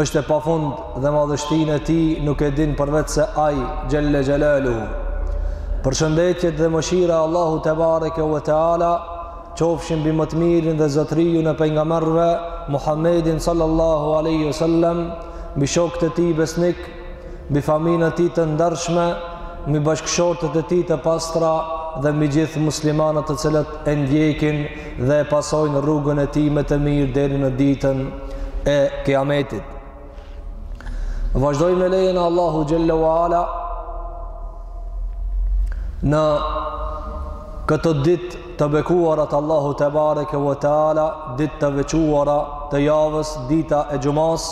është e pafund dhe madhështinë e tij nuk e din përveçse ai xhelle xhelaluhu përshëndetjet dhe mëshira e Allahut tebareke ve teala qofshin mbi më të mirin dhe zotërinë e pejgamberëve Muhammedin sallallahu alejhi ve selem mbi shokët e tij besnik mbi familjen e tij të ndershme, mbi bashkëshortet e tij të pastra dhe mbi gjithë muslimanët të cilët e ndjekin dhe e pasojnë rrugën e tij me të mirë deri në ditën e Kiametit. Vazhdojmë me lejen e Allahut xhelle ve ala në këto ditë të bekuara të Allahut tebareke ve teala, ditë të veçuara të javës, dita e xhumasë,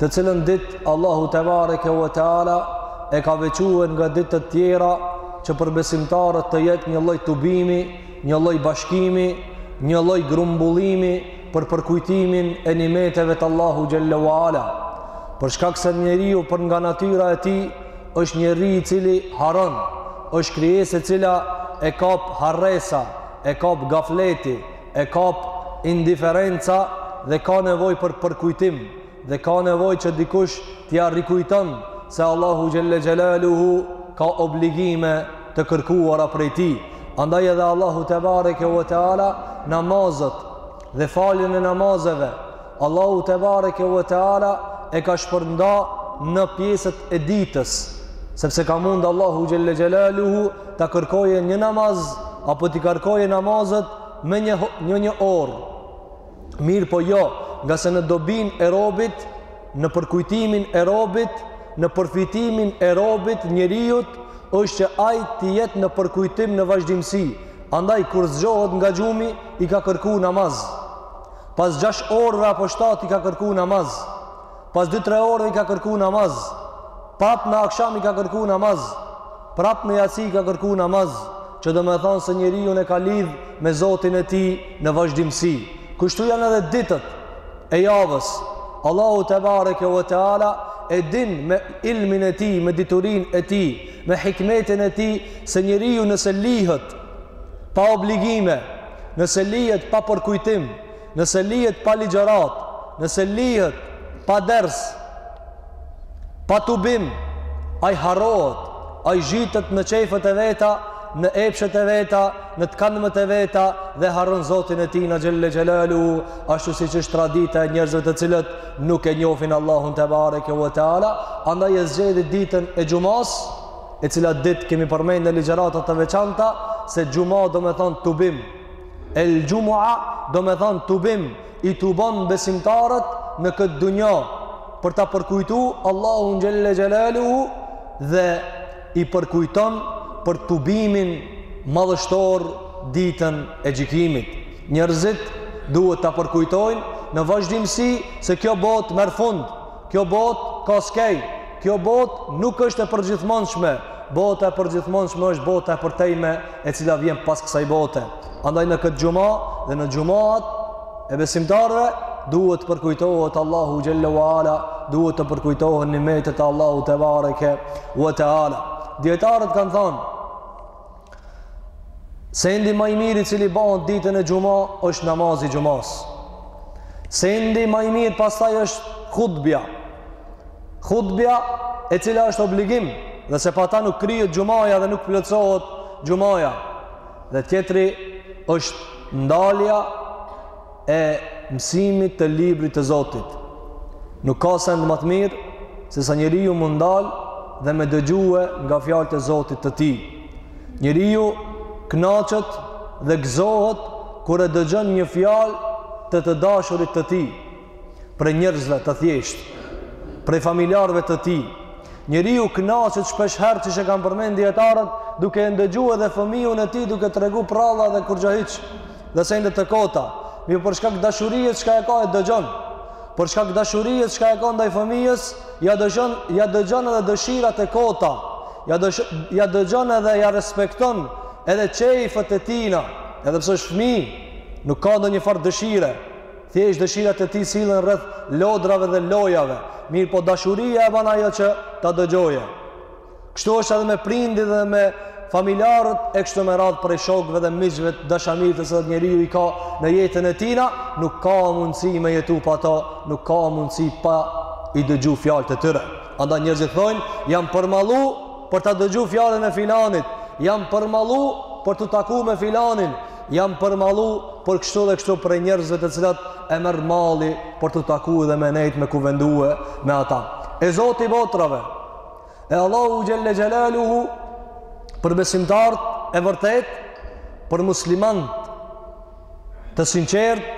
të cilën ditë Allahu tebareke ve teala e ka veçuar nga ditët e tjera që për besimtarët të jetë një lloj tubimi, një lloj bashkimi, një lloj grumbullimi për përkujtimin e nimeteve të Allahut xhelle ve ala. Për shkak se njeriu për nga natyra e tij është njeri i cili haron, është krijesë e cila e kap harresa, e kap gafleti, e kap indiferenca dhe ka nevojë për përkujtim. dhe ka nevojë që dikush t'ia rikujton se Allahu xhelle xhelaluhu ka obligime të kërkuara prej tij. Andaj edhe Allahu tebareke ve teala namazet dhe faljen e namazeve Allahu tebareke ve teala e ka shpërnda në pjesët e ditës, sepse ka mund Allahu xhelle xhelaluhu ta kërkojë një namaz apo t'i kërkojë namazet me një një, një orë. mirëpo jo ngase në dobinë e robit, në përkujtimin e robit, në përfitimin e robit, njeriut është që ai të jetë në përkujtim në vazhdimësi. Andaj kur zgjohet nga gjumi, i ka kërku namaz. Pas 6 orëve apo 7 i ka kërku namaz. pas 2-3 orëve i ka kërku namaz, prap në aksham i ka kërku namaz, prap në jaci i ka kërku namaz, që domethënë se njeriun e ka lidh me Zotin e tij në vazhdimësi. Kështu janë edhe ditët e javës. Allahu tebareke ve teala e din me ilmin e tij, me diturinë e tij, me hikmetin e tij, se njeriu nëse lihet pa obligime, nëse lihet pa përkujtim, Nëse lihet pa ligjëratë, nëse lihet pa ders, pa tubim, ai harrohet, ai zhytet në qejfet e veta, në epshet e veta, në të kandshmet e veta dhe harron Zotin e tij na xhelle xhelaluhu, ashtu siç është tradita e njerëzve të cilët nuk e njofin Allahun tebareke ve teala, andaj e zgjedhi ditën e xhumasë, e cila ditë kemi përmend në ligjërata të veçanta, se xhuma domethënë tubim, El Xhumua domethanë tubim i tubon besimtarët në këtë dunja për ta përkujtu Allahun xhelle xhelaluhu dhe i përkujton për tubimin madhështor ditën e gjikimit. Njerëzit duhet ta përkujtojnë në vazhdimësi se kjo botë merr fund, kjo botë ka skej, kjo botë nuk është e përgjithmonshme, bota e përgjithmonshme është bota e përtejme e cila vjen pas kësaj bote. Andaj në këtë xhuma dhe në xhumat e besimtarëve duhet të përkujtohet Allahu xhelle ue ala, duhet të përkujtohen nimetet e Allahut tebareke ue teala. Dijetarët kanë thanë sendi ma i mirë i cili bahet ditën e xhuma është namazi i xhumas. Sendi ma i mirë pastaj është hutbja. Hutbja e cila është obligim dhe se pa ta nuk kryhet xhumaja dhe nuk plotësohet xhumaja. Dhe tjetri është ndalja e mësimit të librit të Zotit. Nuk ka send ma të mirë sesa njeriu m'u ndal dhe me dëgjue nga fjalët e Zotit të tij. Njeriu kënaqet dhe gëzohet kur e dëgjon një fjalë të të dashurit të tij. prej njerëzve të thjeshtë, prej familjarëve të tij. Njeriu kënaqet shpesh herë siç e kanë përmend dijetarët duke e ndëgju edhe fëmijën e tij duke tregu pralla dhe kurgjahiç dhe sende të kota. Mirëpo për shkak dashurisë çka e ka e dëgjon. Për shkak dashurisë çka e ka ndaj fëmijës, ja dëgjon, ja dëgjon edhe dëshirat e kota. Ja dëgjon, ja dëgjon edhe ja respekton edhe qejfet e tina, edhe pse është fëmijë, nuk ka ndonjë farë dëshire. Thjesht dëshirat e tij sillen rreth lodrave dhe lojave, mirëpo dashuria e ban ajo që ta dëgjojë. Kështu është edhe me prindit dhe me familjarët e kështu me radhë prej shokëve dhe miqve të dashamirë të cilat njeriu i ka në jetën e tina, nuk ka mundësi me jetu pa ta, nuk ka mundësi pa i dëgju fjalët e tyre. Andaj njerëzit thonë, jam përmallu për ta dëgju fjalën e filanit, jam përmallu për t'u taku me filanin, Jam përmallu për kështu dhe kështu prej njerëzve të cilat e merr malli për t'u taku dhe me nejt me kuvendue me ata. E Zoti i botrave, e Allahu Xhelle Xhelaluhu për besimtarët e vërtetë, për muslimanë të sinqertë,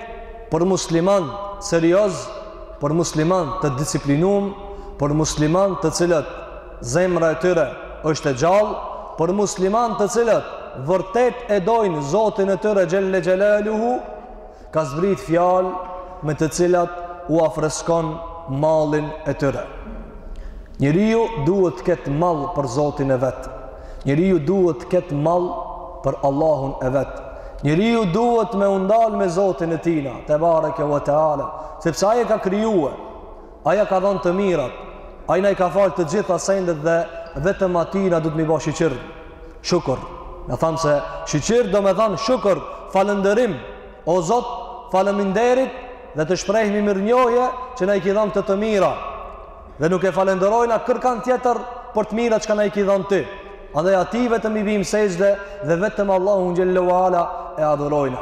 për muslimanë seriozë, për muslimanë të disiplinum, për muslimanë të cilat Zemra e tyre është e gjallë, por musliman të cilët vërtet e dojnë Zotin e tyre xhelle xhelaluhu, ka zbrit fjalë me të cilat u freskon mallin e tyre. Njeriu duhet të ketë mall për Zotin e vet, njeriu duhet të ketë mall për Allahun e vet, njeriu duhet me u ndal me Zotin e tina, tebareke ve teala, sepse ai e ka krijue, Ai ia ka dhanë të mirat. Ai na i ka falë të gjitha sendet dhe vetëm atij na duhet m'i ba shiqir. Shukr. Na thamë se shiqir domethanë shukr, falënderim. O Zot, faleminderit dhe të shprehim mirënjohje që na i ki dhanë këto të mira. Dhe nuk e falënderojna kërkan tjetër për të mirat çka na i ki dhanë ti. Andaj atij vetëm i bijmë sexhde dhe vetëm Allahun xhelle ve ala e adhurojna.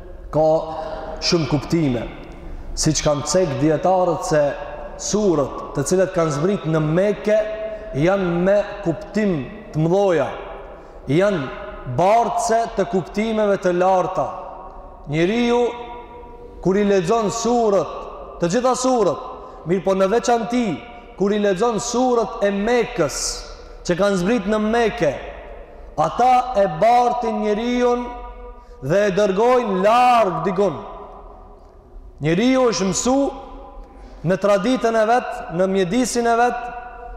ka shumë kuptime, siç kanë cek dijetarët se suret të cilat kanë zbrit në Mekë, janë me kuptime të mdhaja, janë bartëse të kuptimeve të larta. Njeriu, kur i lexon suret, të gjitha suret, mirëpo në veçanti, kur i lexon suret e Mekës, që kanë zbrit në Mekë, ata e bartin njeriun, dhe e dërgojnë larg dikun. Njeriu është mësu në traditën e vet, në mjedisin e vet,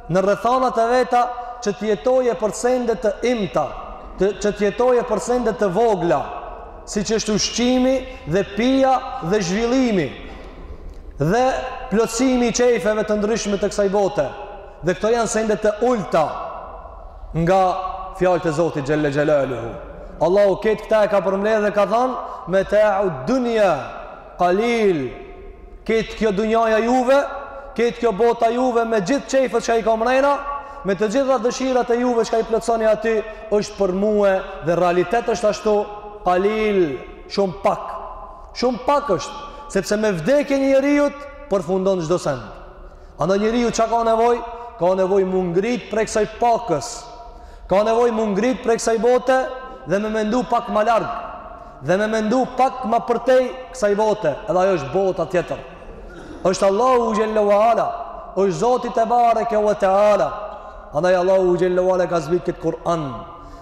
në rrethanat e veta që të jetojë për sende të imta, që të jetojë për sende të vogla, siç është ushqimi dhe pija dhe zhvillimi dhe plotësimi i çejfeve të ndryshme të kësaj bote. Dhe këto janë sende të ulta nga fjalët e Zotit xhelle xhelaluhu. Allahu krejt këta e ka përmbledh dhe ka thanë meta'u dunya qalil. Krejt kjo dunjaja juve, krejt kjo bota juve me gjithë çejfet çka i ka mrena, me të gjitha dëshirat e juve çka i plotësoni aty, është për mue dhe realitet është ashtu qalil, shumë pak. Shumë pak është, sepse me vdekjen e njeriut përfundon çdo send. Andaj njeriu çka ka nevojë? Ka nevojë m'u ngrit prej kësaj pakës. Ka nevojë m'u ngrit prej kësaj bote dhe me mendu pak ma larg. Dhe me mendu pak ma përtej kësaj bote, edhe ajo është bota tjetër. Është Allahu xhelle ve ala, është Zoti tebareke ve teala. Andaj Allahu xhelle ve ala ka zbrit këtë Kur'an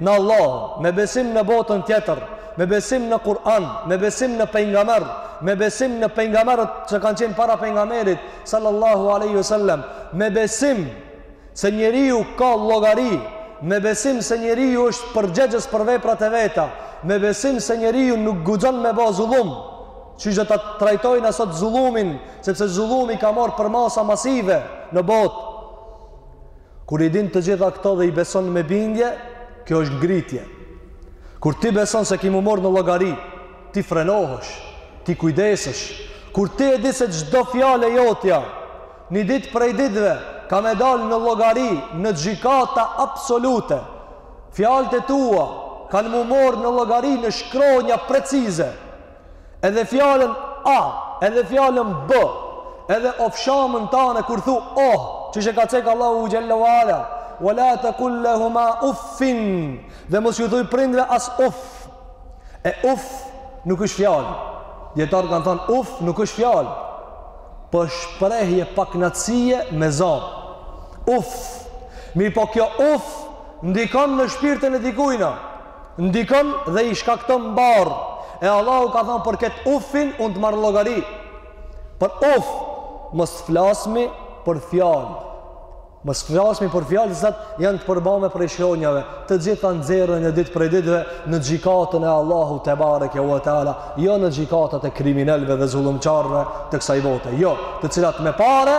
në Allah, me besim në botën tjetër, me besim në Kur'an, me besim në pejgamber, me besim në pejgamberët që kanë qenë para pejgamberit sallallahu alaihi wasallam, me besim se njeriu ka llogari, me besim se njeriu është përgjegjës për veprat e veta, me besim se njeriu nuk guxon me ba zullum, që do ta trajtojna sot zullumin, sepse zullumi ka marrë përmasa masive në botë. Kur i din të gjitha këto dhe i beson me bindje, kjo është ngritje. Kur ti beson se ki m'u marrë në llogari, ti frenohesh, ti kujdesesh. Kur ti e di se çdo fjalë jotja, një ditë prej ditve, ka me dalë në llogari, në gjykata absolute. Fjalët e tua, kanë m'u marrë në llogari në shkronja precize. Edhe fjalën a, edhe fjalën b, edhe ofshamën tane kur thu oh, që e ka cek Allahu xhelle u ala, wa la tekul lehuma uffin, dhe mos ju thuj prindve as uff, e uff nuk është fjalë, dijetarët kanë thonë uff nuk është fjalë, porpo shprehje pakënaqësie me zo, uff, mirëpo kjo uff, ndikon në shpirtin e dikujna, ndikon dhe i shkakton barrë. E Allahu ka thënë për këtë ufin unë të marr n'llogari. Për uf mos flasmi për fjalë. Mos flasmi për fjalë t'cilat janë të përbame prej shkronjave. Të gjitha nxirren një ditë prej ditëve në gjykatën e Allahu tebareke u teala, jo në gjykatat e kriminelëve dhe zullumçarëve të kësaj bote. Jo, të cilat me pare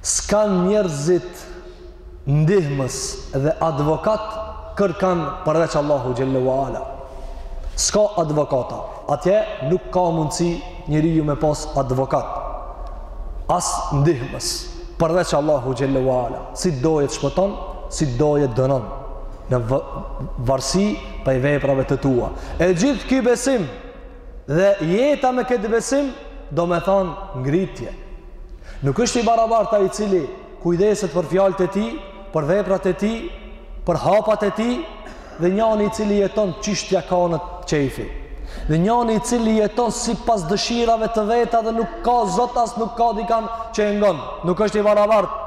S'kanë njerëzit ndihmës dhe advokat kërkënd përveç Allahu xhelle u ala. S'ka advokata. Atje nuk ka mundësi njeriu me pas advokat. As ndihmës përveç Allahu xhelle u ala. Si t'doje të shpëton, si t'doje të dënon në varësi prej veprave të tua. E gjithë ky besim Dhe jeta me këtë besim domethonë ngritje. Nuk është i barabartë ai i cili kujdeset për fjalët e tij, për veprat e tij, për hapat e tij, dhe njani i cili jeton qysh t'ia ka anda qejfi. Dhe njani i cili jeton sipas dëshirave të veta dhe nuk ka zot as nuk ka dikan që e ngon. Nuk është i barabartë.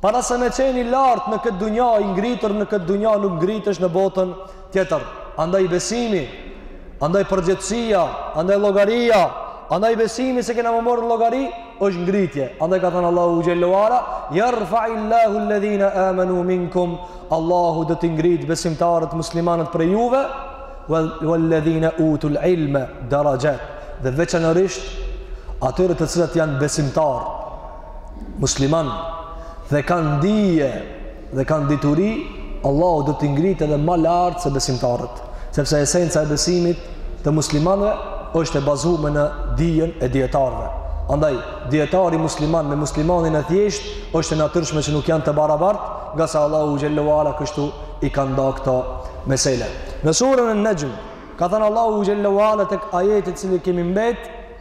Para se me qenë i lartë në këtë dunja, i ngritur në këtë dunja, nuk ngritesh në botën tjetër. Andaj besimi, andaj përgjegjësia, andaj llogaria, andaj besimi se kena m'u marrë në llogari, është ngritje. Andaj ka thënë Allahu xhelle u ala, jerfe'illahu ledhine amenu minkum, Allahu do t'i ngritë besimtarët muslimanët prej juve, ve ledhine utul ilme, darajat, dhe veçanërisht atyre të cilët janë besimtarë, muslimanë dhe kanë dije dhe kanë dituri, Allahu do t'i ngritë edhe më lart se besimtarët, sepse esenca e besimit të muslimanëve është e bazume në dijen e dijetarëve. Andaj dijetari musliman me muslimanin e thjeshtë është e natyrshme që nuk janë të barabartë, ngase Allahu xhelle u ala kështu i ka nda këto mesela. Në surën En-Nexhm ka thënë Allahu xhelle u ala te ajeti te cili kemi mbet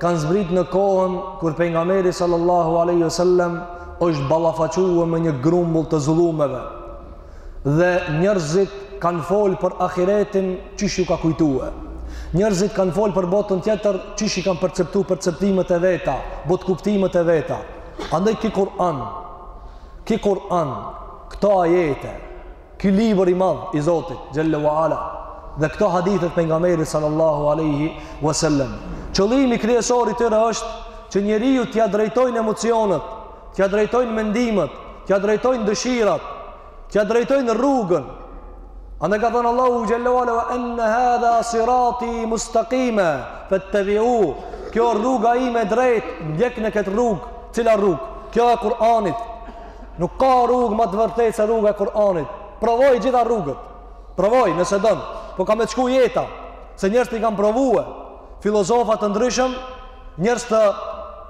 kanë zbrit në kohën kur pejgamberi sallallahu alaihi wasallam është ballafaquar me një grumbull të zullumeve dhe njerëzit kanë fol për ahiretin qysh u ka kujtue. Njerëzit kanë fol për botën tjetër qysh i kanë perceptu perceptimet e veta, botëkuptimet e veta. Andaj ky Kur'an, ky Kur'an, këto ajete, Ky libër i madh i Zotit xhelle wa ala dhe këto hadithe të pejgamberit sallallahu alaihi wasallam. Qëllimi kryesor i tyre është që njeriu t'ia drejtojnë emocionet, t'ia drejtojnë mendimet, t'ia drejtojnë dëshirat, t'ia drejtojnë rrugën. Andaj ka thënë Allahu xhelle wa ala wa anna hadha sirati mustaqima fattabi'u. Kjo rruga ime e drejtë, ndjekne këtë rrugë, cila rrugë? Kjo e Kur'anit, Nuk ka rrugë më të vërtetë se rruga e Kur'anit. Provoj gjitha rrugët. Provoj nëse don, po ka me t'shku jeta, se njerëzit i kanë provuar. Filozofa të ndryshëm, njerëz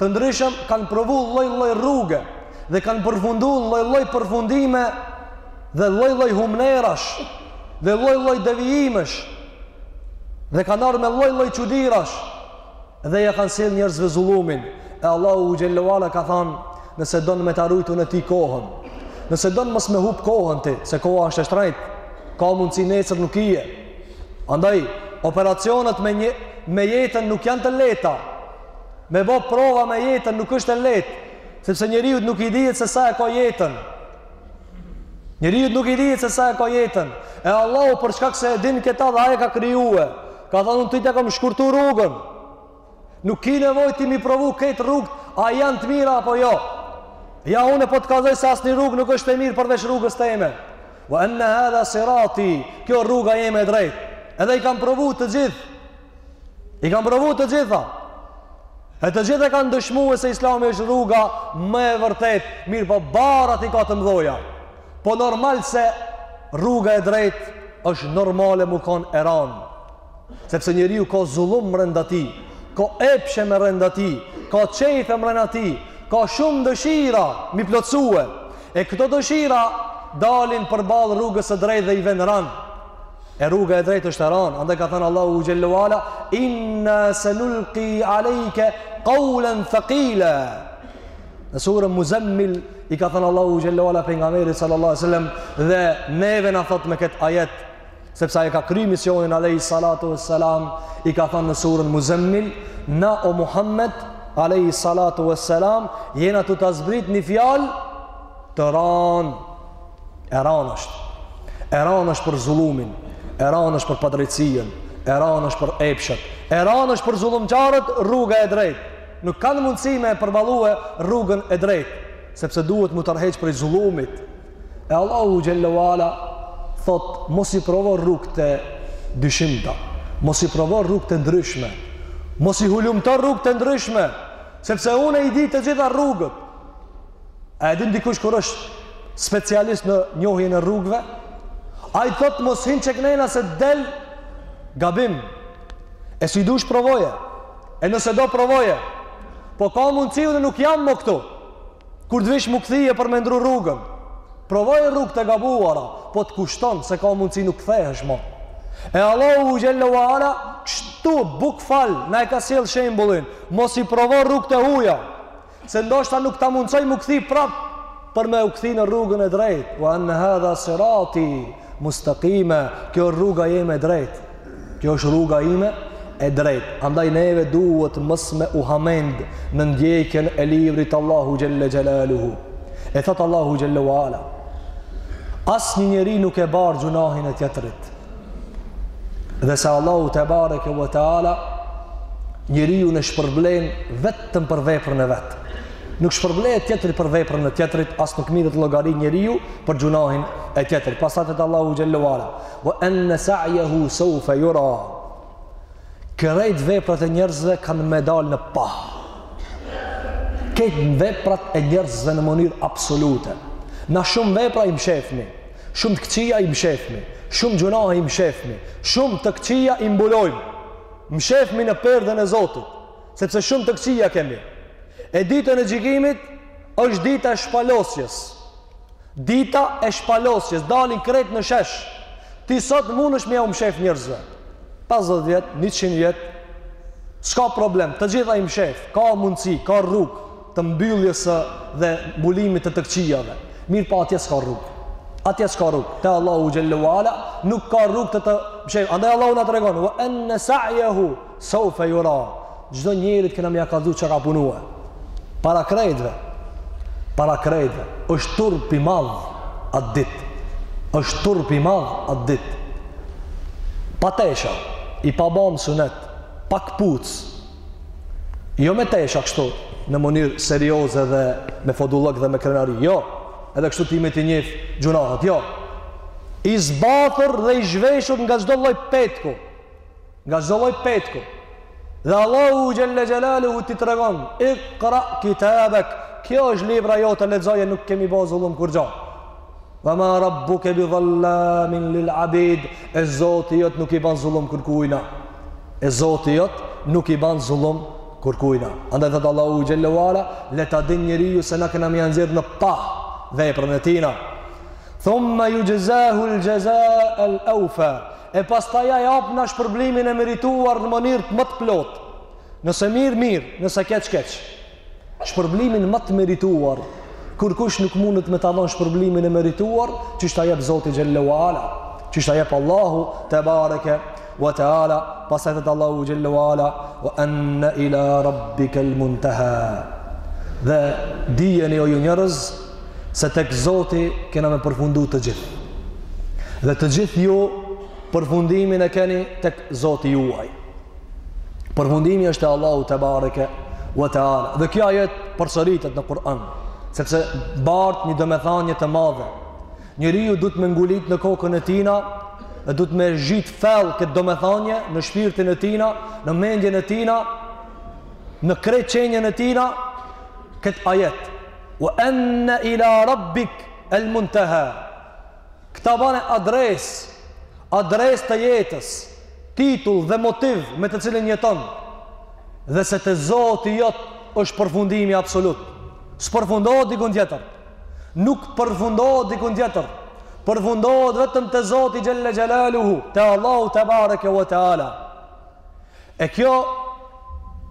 të ndryshëm kanë provuar lloj-lloj rruge dhe kanë përfunduar lloj-lloj përfundime dhe lloj-lloj humnerash dhe lloj-lloj devijimesh dhe kanë ardhur me lloj-lloj çudirash Dhe ia kanë sjellë njerëzve zullumin. E Allahu xhelle wa ala ka thanë, Nëse don me ta rujt unë ty kohën. Nëse don mos me hup kohën ti, se koha është e shtrejt. Ka mundësi nesër nuk je. Andaj, operacionet me, një, me jetën nuk janë të leta. Me bo prova me jetën nuk është e letë. Sepse njeriut nuk i dihet se sa e ka jetën. Njeriut nuk i dihet se sa e ka jetën. E Allahu për shkak se e din këta dhe ai e ka krijue. Ka thënë unë ty ta kam shkurtu rrugën. Nuk ki nevoj ti m'i provu këto rrugët, a janë të mira apo jo. Ja unë po të kallzoj se asnjë rrugë nuk është e mirë përveç rrugës teme. Wa anna hadha sirati, kjo rruga jeme e drejtë. Edhe i kan provu të gjithë. I kan provu të gjitha. E të gjithë e kanë dëshmue se islami është rruga më e vërtet, mirëpo barrat i ka të mdhoja. Po normal se rruga e drejt është normale m'u kon e ranë. Sepse njeriu ka zullum mrenda tij, ka epshe mrenda tij, ka qejfe mrenda tij, ka shumë dëshira m'i plotësue. E këto dëshira dalin përballë rrugës së drejt dhe i ven ranë. E rruga e drejt është e ranë. Andaj ka thënë Allahu xhelle wa ala, inna se nulki alejke kaulen thëkile. Në surën muzemmil, I ka thënë Allahu xhelle ve ala pejgamberit sallallahu alaihi wasallam dhe neve na thotë me këtë ajet sepse ai e ka kry misionin alayhi salatu wassalam i ka thënë në surën Muzemmil na o Muhammed alayhi salatu wassalam jena tu ta zbrit një fjalë të ran e ran është e ran është për zullumin e ran është për padrejtësien e ran është për epshet e ran është për zullumqarët rruga e drejtë Nuk kanë mundësi me e përballu rrugën e drejtë, sepse duhet mu tërheq prej zullumit. E Allahu xhelle ve ala thotë, mos i provo rrugët e dyshimta, mos i provo rrugët e ndryshme, mos i hulumto rrugët e ndryshme, sepse unë i di të gjitha rrugët. A e din dikush kur është specialist në njohjen e rrugëve? Ai thotë mos hin qeknena se del gabim. E si dush provoje? E nëse do provoje? Po ka mundësi unë nuk jam më këtu. Kur të vish m'u kthy për me ndru rrugën. Provoji rrugët e gabuara, po të kushton se ka mundësi nuk kthehesh më. E Allahu xhelle ve ala kështu bukval na e ka sjell shembullin. Mos i provo rrugët e huaja. se ndoshta nuk ta mundësoj m'u kthy prap për me u kthy në rrugën e drejtë wa enne hadha sirati mustakima kjo rruga jeme e drejtë kjo është rruga ime e drejtë andaj neve duhet mos me u hamend në ndjekjen e librit Allahut xhelle xhelaluhu e thotë Allahu xhelle ve ala as një njeri nuk e bar gjunahin e tjetrit dhe se Allahu tebareke ve teala njeriun e shpërblen vetëm për veprën e vet. Nuk shpërblehet tjetri për veprën e tjetrit, as nuk mirret n'llogari njeriu për gjunahin e tjetrit. Pastaj thotë Allahu xhelle ve ala, "Wa anna sa'yahu sawfa yura." Krejt veprat e njerëzve kanë me dal në pah. Krejt veprat e njerëzve në mënyrë absolute. Na shumë vepra i mshefmi. Shumë të këqija i mshefmi, shumë gjunahe i mshefmi, shumë të këqija i mbulojmë. Mshefmi nën perden e Zotit, sepse shumë të këqija kemi. E ditën e gjikimit është dita e shpalosjes. Dita e shpalosjes, dalin krejt në shesh. Ti sot mundesh me jau mshef njerëzve. 50 vjetë, 100 vjetë, s'ka problem, të gjitha i mshef, ka mundësi, ka rrugë. të mbylljes dhe mbulimit të të këqijave. Mirëpo atje s'ka rrugë. Atje s'ka rrugë. Te Allahu xhelle ve ala nuk ka rrugë të të bëshejmë. Andaj Allahu na tregon wa anna sa'yahu sawfa yura. Çdo njerit kena me ja kallxu çka ka punu. Para krejtve. Para krejtve. Është turp i madh atë ditë. Është turp i madh atë ditë. Pa tesha i pa bom sunet, pa këpuc, Jo me tesha kështu, në mënyrë serioze dhe me fodullëk dhe me krenari. Jo, edhe kështu ti me t'i njef gjynahet. Jo, i zbathur dhe i zhveshur nga çdo lloj petku. Nga çdo lloj petku. Dhe Allahu xhelle xhelaluhu t'i tregon, ikra kitabek, kjo është libra jote, lexoje, nuk kemi bo zullum kurgjo. Wa ma rabbuke bi dhallamin lil abid, e Zoti jot nuk i ban zullum kurkujna. E Zoti jot nuk i ban zullum kurkujna. Andaj thot Allahu xhelle ue ala, le ta din njeriu se na kena me ja nxjerr në pah veprën e tina. Thumma yujzahu al-jazaa al-awfa. E pastaj ja japna shpërblimin e merituar në mënyrë ma të plotë. Nëse mirë, mirë, nëse keq, keq. shpërblimin ma të merituar, kurkush nuk mundet me ta dhon shpërblimin e merituar, qysh ta jep Zoti xhelle ue ala, qysh ta jep Allahu tebareke wa taala, pastaj thot Allahu xhelle ue ala, wa anna ila rabbika al muntaha. Dhe dijeni o ju njerëz se tek Zoti kena me përfundu të gjithë. Dhe të gjithë ju përfundimin e keni tek Zoti juaj. Përfundimi është te Allahu tebareke ue teala. Dhe kjo ajet përsëritet në Kur'an, sepse bart një domethanie të madhe. Njeriu duhet me ngulit në kokën e tina dhe duhet me zhyt fell këtë domethanie në shpirtin e tina, në mendjen e tina, në krejt qenien e tina këtë ajet. Wa anna ila rabbik al-muntaha. Këtë bane adres, adres të jetës, titull dhe motiv me të cilin jeton, dhe se te Zoti jot është përfundimi absolut. S'përfundohet dikun tjetër. Nuk përfundohet dikun tjetër. Përfundohet vetëm te Zoti xhelle xhelaluhu, te Allahu tebareke ve teala. E kjo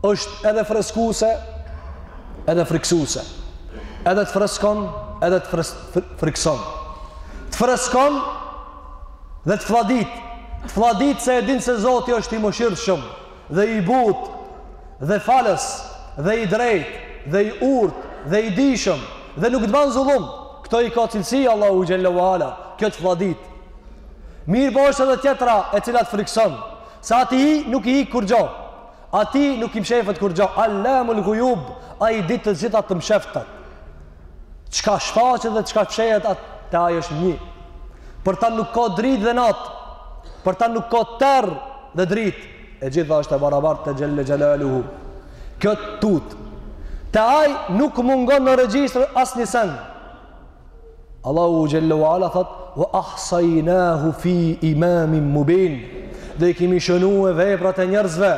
është edhe freskuse, edhe friksuse. Edhe të freskon, edhe të fres, fr, frikson. Të freskon dhe të fladit. Të fladit se e din se Zoti është i mëshirshëm dhe i butë dhe falës dhe i drejtë dhe i urtë dhe i dijshëm dhe nuk të ban zullum. Këto i ka cilësi Allahu xhelle ue ala, kjo të fladit. Mirëpo është edhe tjetra e cila t'frikson, se atij nuk i ik kurgjo, atij nuk i mshefet kurgjo, allamul gujub, ai i din të gjitha të msheftat. Çka shfaqet dhe çka fshehet, a te ai është një. Për ta nuk ka dritë dhe natë, për ta nuk ka terr dhe dritë, e gjitha është e barabartë te xhelle xhelaluhu. Kjo t'tut, te ai nuk mungon në regjistër asnjë send, Allahu xhele ve ala thot Ve ahsajnahu fi imamin mubin Dhe i kimi shënue veprat e njerëzve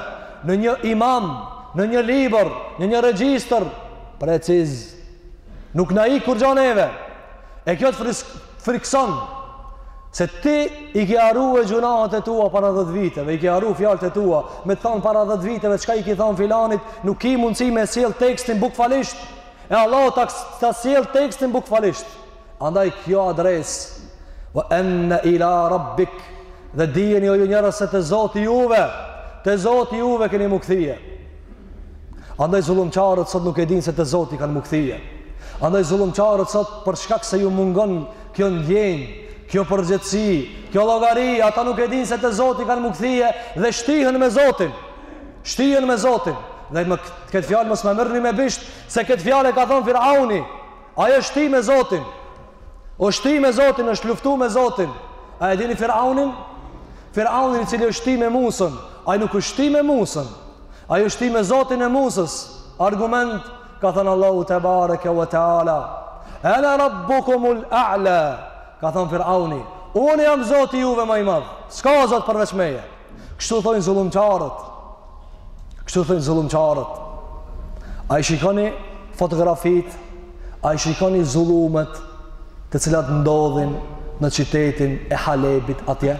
Në një imam Në një libër Në një regjistër Preciz Nuk na ik kurgjo neve E kjo të frikson Se ti i ki harrue gjynahet e tua para dhet viteve I ki harru fjalët e tua Me të thanë para dhet viteve Çka i ki thanë filanit Nuk ki mundësi me sjell tekstin bukvalisht E Allahu ta ta sjell tekstin bukvalisht. Andaj kjo adresë wa anna ila rabbik dhe dijeni o ju njerëz se te Zoti juve, te Zoti juve keni m'u kthy. Andaj zullumqarët sot nuk e dinë se te Zoti kanë m'u kthy. Andaj zullumqarët sot për shkak se ju mungon kjo ndjenjë, kjo përgjegjësi, kjo llogari, ata nuk e dinë se te Zoti kanë m'u kthy dhe shtihen me Zotin. Shtihen me Zotin. Dhe këtë fjalë mos ma merrni me bisht, se këtë fjalë e ka thonë Firauni. Ai o shti me Zotin. O shti me Zotin, është luftu me Zotin. A e dini Firaunin? Firaunin i cili është shti me Musën. Ai nuk është shti me Musën. Ai është shti me Zotin e Musës. Argument, ka thënë Allahu tebareke wa taala. Ana rabbukumul a'la. Ka thënë Firauni, unë jam Zoti juve ma i madh. S'ka Zot përveç meje. Kështu thojnë zullumqarët. Kështu thojnë zullumqarët. A i shikoni fotografit, a i shikoni zullumet të cilat ndodhin në qytetin e Halebit atje?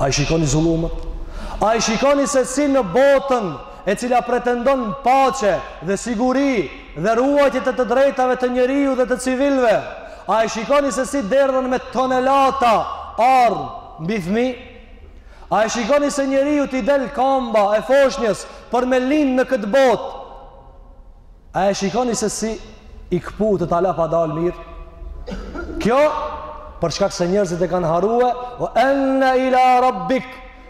A i shikoni zullumet? A i shikoni se si në botën e cila pretendon paqe dhe siguri dhe ruajtje të drejtave të njeriut dhe të civilve, a e shikoni se si derdhen me tonelata arë mbi fmi, A e shikoni se njeriut i del kamba e foshnjës për me lind në këtë botë? A e shikoni se si i këputet ala pa dal mirë? Kjo për shkak se njerëzit e kanë harrue, o enna ila rabbik,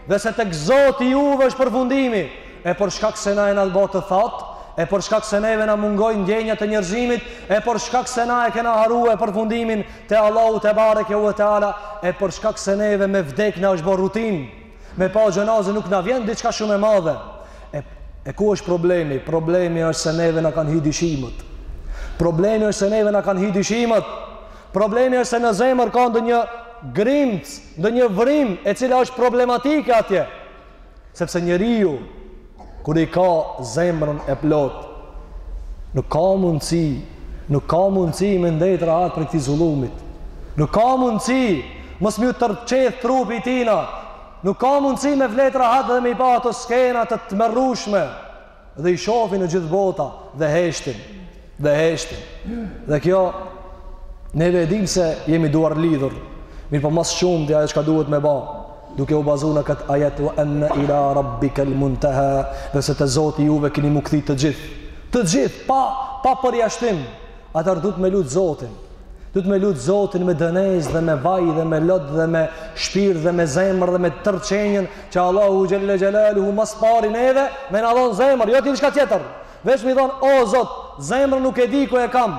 dhe se tek Zoti juve është përfundimi, e për shkak se na jena bo të thatë, e për shkak se neve na mungon ndjenja e njerëzimit, e për shkak se na e kena harrue përfundimin, te Allahu tebareke ve teala e për shkak se neve me vdek na është bo rutinë me pa xhenaze nuk na vjen diçka shumë e madhe e e ku është problemi problemi është se neve na kanë hy dyshimet problemi është se neve na kanë hy dyshimet problemi është se në zemër ka ndonjë grimc ndonjë vrim e cila është problematike atje Sepse njeriu kur e ka zemrën e plot, nuk ka mundësi, nuk ka mundësi me ndejt rahat prej këtij zullumit. Nuk ka mundësi, mos me ju trqeth trupi i tina, nuk ka mundësi me flet rahat dhe me i pa ato skena të tmerrshme. dhe i shofi në gjithë bota dhe heshtin dhe heshtin dhe kjo neve e dimë se jemi duar lidhur mirëpo mas shumti ajo çka duhet me ba duke u bazu në këtë ajet ue enne ila rabbikel munteha dhe se te zoti juve këni m'u kthy të gjithë të gjithë pa, pa përjashtim Atëher duhet me lutë Zotin. Duhet me lutë Zotin me dënesë dhe me vaj dhe me lot dhe me shpirt dhe me zemër dhe me tërë qenien që Allahu Xhelle Xhelaluhu mas pari neve me na dhonë zemër, jo diçka tjetër. Veç m'i dhonë, o Zot, zemrën nuk e di ku e kam.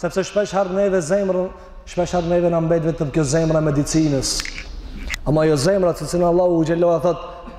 Sepse shpesh herë neve zemrën, shpesh herë neve na mbet vetëm kjo zemra e medicinës. Ama jo zemra të cilën Allahu Xhelle Xhelaluhu thotë,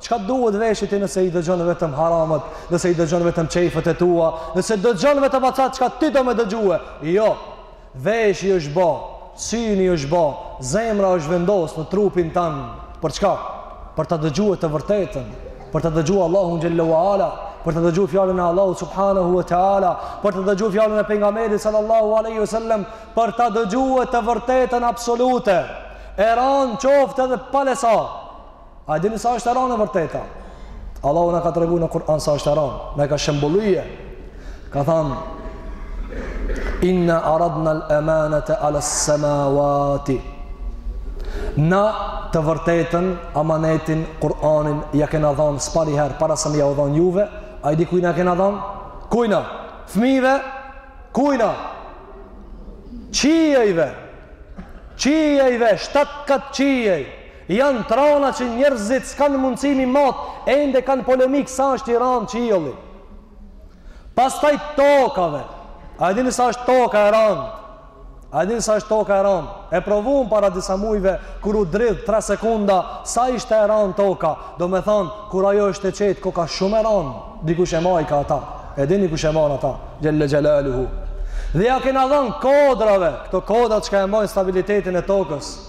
Çka t'duhen veshët ty nëse i dëgjon vetëm haramet, nëse i dëgjon vetëm qejfët e tua, nëse dëgjon vetëm atë çka ti do me dëgjue? Jo. Veshi është bë, syni është bë, zemra është vendos në trupin tand. Për çka? Për ta dëgjuar të vërtetën, për ta dëgjuar Allahun xhelle ue ala, për të dëgjuar fjalën e Allahut subhanahu wa taala, për të dëgjuar fjalën e pejgamberit sallallahu alaihi wasallam, për të dëgjuar të vërtetën absolute. E ranë qoftë edhe pale sa. A e dini sa është e ranë e vërteta? Allahu na ka tregu në Kur'an sa është e ranë, na ka shembullue. Ka thanë Inna aradna al-amanata ala as-samawati. Na të vërtetën amanetin Kur'anin ja kena dhanë s'pari herë para se me jau dhanë juve, a e dini kujna ja kena dhanë? Kujna? Fëmijëve? Kujna? Qiejve. Qiejve, shtat kat qiejve. Janë t'rana që njerëzit s'kanë mundësi me i mat, ende kanë polemikë sa është i ranë qielli. Pastaj tokave. A e dini sa është toka e ranë? A e dini sa është toka e ranë? E provuam para disa muajve kur u dridh 3 sekonda sa ishte e ranë toka. Domethanë, kur ajo është e qetë, koka shumë e ranë, dikush e majka atë. E dini kush e man atë? Xhelle Xhelaluhu. Dhe ja kena dhanë kodrave, këto kodra çka e mbajnë stabilitetin e tokës.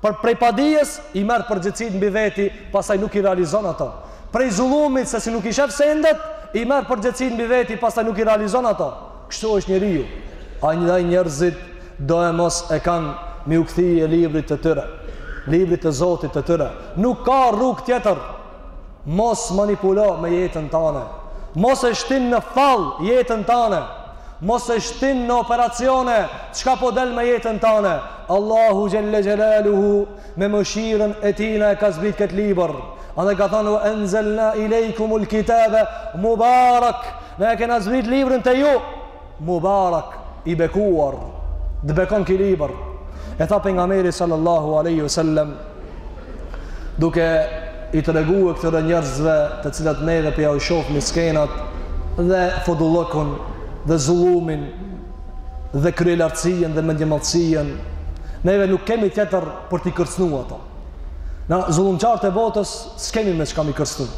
Por prej padijës i merr përgjegjësitë mbi veti, pastaj nuk i realizon ato. Prej zullumit se si nuk i shef sendet, i merr përgjegjësitë mbi veti, pastaj nuk i realizon ato. Kështu është njeriu. Andaj njerëzit doemos e kanë me u kthy librit të tyre, librit të Zotit të tyre. Nuk ka rrugë tjetër. Mos manipulo me jetën tane. Mos e shtin në fall jetën tane. Mos e shtin në operacione çka po del me jetën tane. Allahu xhelle xhelaluhu me mëshirën e tij na e ka zbrit këtë libër. Andaj ka thanë ue enzelna ileikumul kitabe mubarak. Na e kena zbrit librin te ju. Mubarak, i bekuar, të bekon ky libër. E tha pejgamberi sallallahu alaihi wasallam duke i treguar këtyre njerëzve të cilët neve po jau shohim skenat dhe fodullëkun dhe zullumin dhe kryelartësinë dhe mendjemadhësinë neve nuk kemi tjetër për t'i kërcënuar ato. Ne zullumqarët e botës s'kemi me çka m'i kërcënu.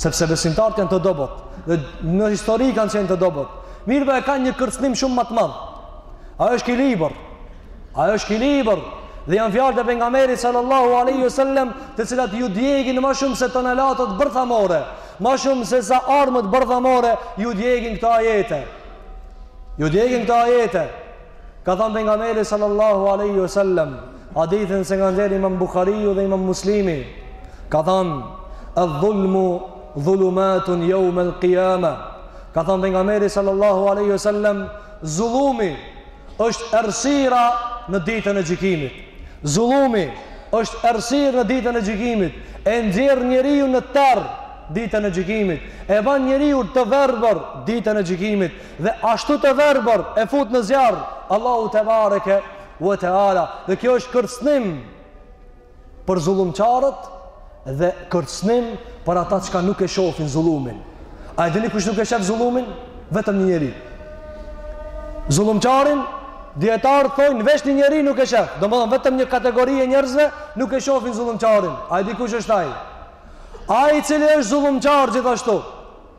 Sepse besimtarët janë të dobët. dhe në histori kanë qenë të dobët. Mirëpo e kanë një kërcënim shumë më të madh. Ai është ky libër. Ai është ky libër. Dhe janë fjalët e pejgamberit sallallahu alaihi wasallam, të cilat ju djegin më shumë se tonelatat bërthamore, më shumë se sa armët bërthamore ju djegin këto ajete. Ju djegin këto ajete. Ka thënë pejgamberi sallallahu alaihi wasallam, hadithin siç na nxjerr Imam Buhariu dhe Imam Muslimi, ka thënë adh-dhulmu dhulumatun yawm al-qiyama. Ka thënë pejgamberi sallallahu alaihi wasallam, zullumi është errësira në ditën e gjykimit. Zullumi është errësirë në ditën e gjykimit, e nxjerr njeriun në terr ditën e gjykimit, e bën njeriun të verbër ditën e gjykimit, Dhe ashtu të verbër e fut në zjarr Allahu tebareke ve teala. Dhe kjo është kërcënim për zullumqarët dhe kërcënim për ata çka nuk e shofin zullumin. A e dini kush nuk e shef zullumin? Vetëm një njeri. Zullumqarin, dijetarët thojnë, veç një njeri nuk e shef. Domethënë vetëm një kategori e njerëzve nuk e shofin zullumqarin. A e di kush është ai? Ai i cili është zullumqar gjithashtu.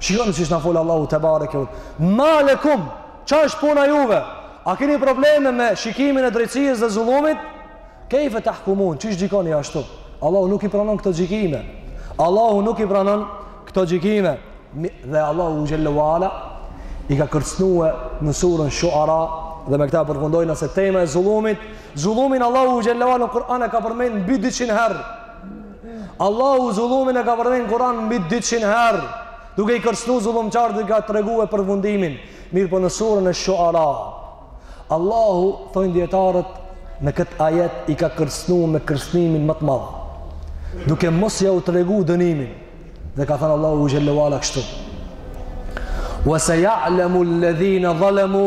Shikoni siç na flet Allahu tebareke. Ma lekum, ça është puna juve? A keni probleme me shikimin e drejtësisë dhe zullumit? Kejfe tahkumun, qysh gjykoni ashtu? Allahu nuk i pranon këto gjykime. Allahu nuk i pranon këto gjykime. Dhe Allahu xhelle ve ala, i ka kërcnue në suren Shuara, dhe me këta përfundojmë, se tema e zullumit, zullumin Allahu xhelle ve ala në Kur'an e ka përmend mbi dyqind herë. Allahu zullumin e ka përmend në Kur'an mbi 200 herë, duke i kërcënuar zullumqarët dhe ka treguar përfundimin, mirëpo në suren e Shuara. Allahu thonë dijetarët në këtë ajet i ka kërcënuar me kërcënimin më të madh, duke mos jau tregu dënimin. Dhe ka thënë Allahu xhelle ve ala kështu. Wa sayalamu alladhina zalamu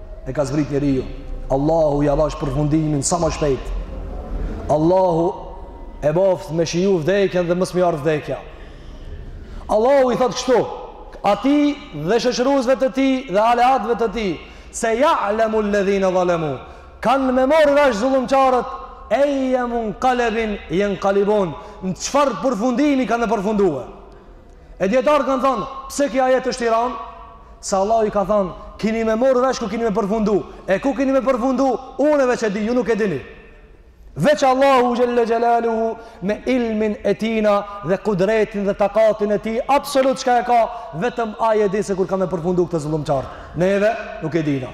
e ka zbrit njeriu Allahu ia baft përfundimin sa më shpejt Allahu e boft me shijue vdekjen dhe mos m'i ardhë vdekja Allahu i thotë kështu atij dhe shoqëruesve të tij dhe aleatëve të tij sejalemu ledhine dhalemu kanë me marrë vesh zullumqarët ejje munkalebin jenkalibun në çfarë përfundimi kanë përfundue E dijetarët kanë thanë, pse ky ajet është i rënë? Se Allahu i ka thanë, kini me morë vesh ku kini me përfundu. E ku kini me përfundu, unë e veç e di, ju nuk e dini. Veç Allahu xhel-le xhelaluhu me ilmin e tijna dhe kudretin dhe takatin e tij absolut çka e ka, vetëm ai e di se kur ka me përfundu këta zullumqarë. Neve nuk e dina.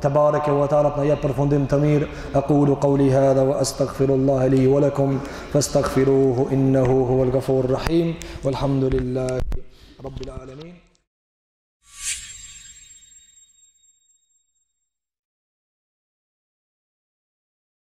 تبارك وتعالى يا برفندم تمير اقول قولي هذا واستغفر الله لي ولكم فاستغفروه انه هو الغفور الرحيم والحمد لله رب العالمين